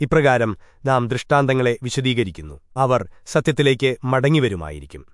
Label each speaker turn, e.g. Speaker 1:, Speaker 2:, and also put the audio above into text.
Speaker 1: ഇപ്രകാരം നാം ദൃഷ്ടാന്തങ്ങളെ വിശദീകരിക്കുന്നു. അവർ സത്യത്തിലേക്ക് മടങ്ങിവരുമായിരിക്കും.